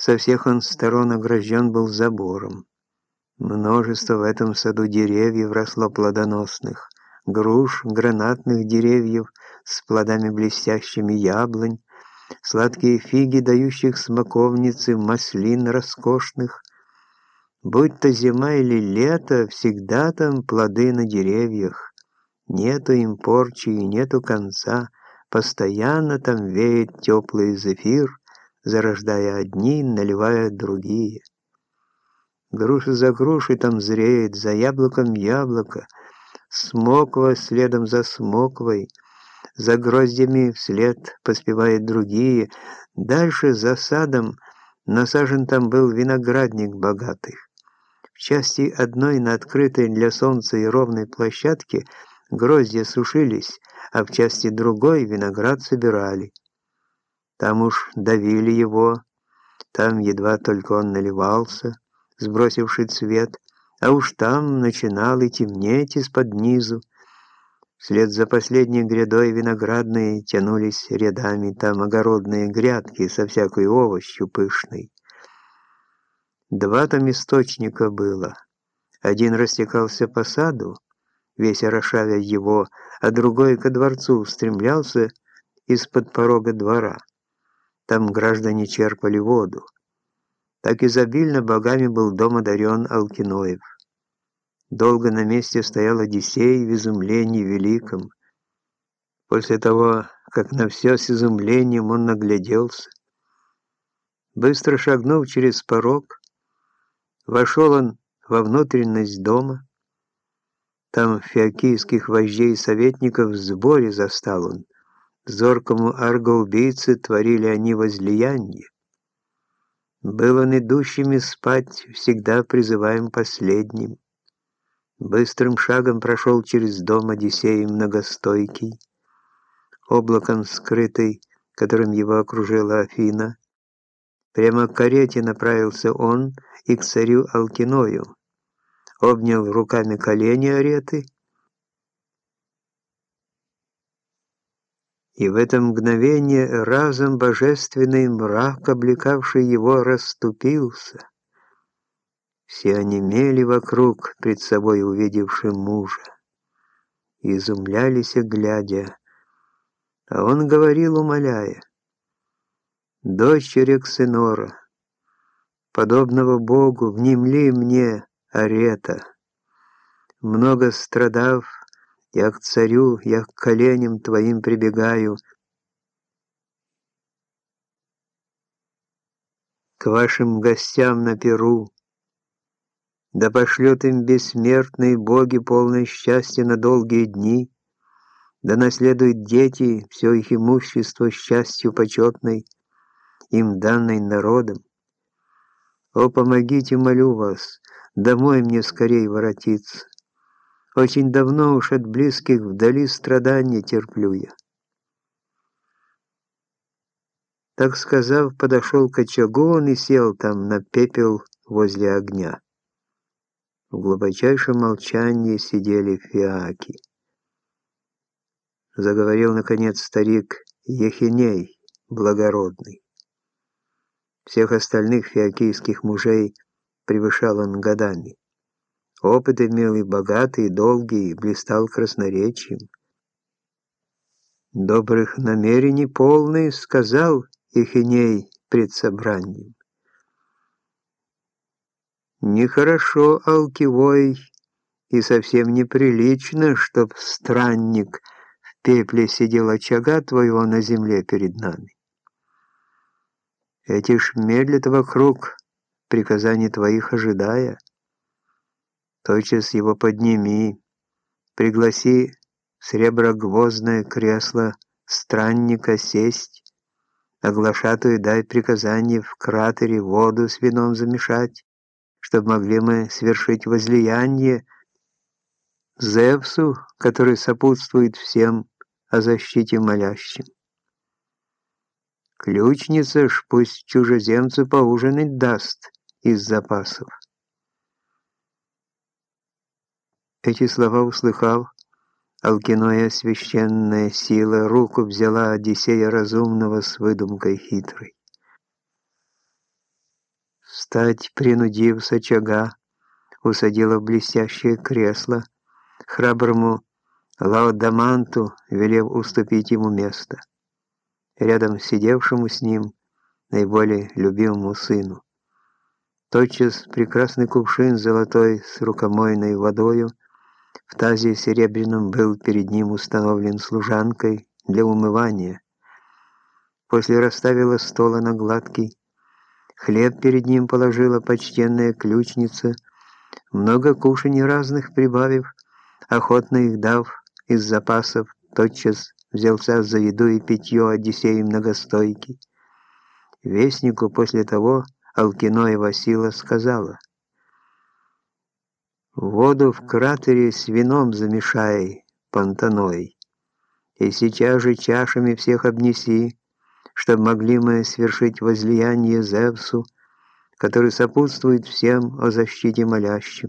Со всех он сторон огражден был забором. Множество в этом саду деревьев росло плодоносных, груш, гранатных деревьев с плодами блестящими яблонь, сладкие фиги, дающих смоковницы, маслин роскошных. Будь то зима или лето, всегда там плоды на деревьях. Нету им порчи и нету конца, постоянно там веет теплый зефир, зарождая одни, наливая другие. Груша за грушей там зреет, за яблоком яблоко, смоква следом за смоквой, за гроздями вслед поспевают другие, дальше за садом насажен там был виноградник богатых. В части одной на открытой для солнца и ровной площадке гроздья сушились, а в части другой виноград собирали. Там уж давили его, там едва только он наливался, сбросивший цвет, а уж там начинал и темнеть из-под низу. Вслед за последней грядой виноградные тянулись рядами там огородные грядки со всякой овощью пышной. Два там источника было. Один растекался по саду, весь орошавя его, а другой ко дворцу устремлялся из-под порога двора. Там граждане черпали воду. Так изобильно богами был дом одарен Алкиноев. Долго на месте стоял Одиссей в изумлении великом. После того, как на все с изумлением он нагляделся, быстро шагнув через порог, вошел он во внутренность дома. Там феокийских вождей и советников в сборе застал он. Зоркому аргоубийце творили они возлияние. Был он идущими спать, всегда призываем последним. Быстрым шагом прошел через дом Одиссей многостойкий, облаком скрытый, которым его окружила Афина. Прямо к карете направился он и к царю Алкиною, обнял руками колени ареты, и в это мгновение разом божественный мрак, облекавший его, расступился. Все онемели вокруг, пред собой увидевши мужа, изумлялись, глядя, а он говорил, умоляя, «Дочь Рексенора, подобного Богу, внемли мне, Арета, много страдав, я к царю, я к коленям твоим прибегаю, к вашим гостям на Перу. Да пошлет им бессмертные боги полное счастье на долгие дни, да наследуют дети все их имущество счастью почетной, им данной народом. О, помогите, молю вас, домой мне скорей воротиться. Очень давно уж от близких вдали страдания терплю я. Так сказав, подошел к очагу он и сел там на пепел возле огня. В глубочайшем молчании сидели фиаки. Заговорил, наконец, старик Ехиней, благородный. Всех остальных фиакийских мужей превышал он годами. Опыт имел и богатый, и долгий, и блистал красноречием. «Добрых намерений полный», — сказал Ихиней пред собранием. «Нехорошо, Алкивой, и совсем неприлично, чтоб странник в пепле сидел очага твоего на земле перед нами. Эти ж медлят вокруг, приказаний твоих ожидая» тотчас его подними, пригласи в среброгвоздное кресло странника сесть, оглашатую дай приказание в кратере воду с вином замешать, чтобы могли мы свершить возлияние Зевсу, который сопутствует всем о защите молящим. Ключница ж пусть чужеземцу поужинать даст из запасов. Эти слова услыхав, Алкиноя священная сила руку взяла Одиссея разумного с выдумкой хитрой. Встать, принудив с усадила в блестящее кресло, храброму Лаодаманту, велев уступить ему место, рядом сидевшему с ним наиболее любимому сыну. Тотчас прекрасный кувшин золотой с рукомойной водою в тазе серебряном был перед ним установлен служанкой для умывания. После расставила стола на гладкий, хлеб перед ним положила почтенная ключница, много кушаний разных прибавив, охотно их дав из запасов, тотчас взялся за еду и питье Одиссея многостойкий. Вестнику после того Алкиноя Васила сказала, «Воду в кратере с вином замешай, понтаной, и сейчас же чашами всех обнеси, чтобы могли мы свершить возлияние Зевсу, который сопутствует всем о защите молящим.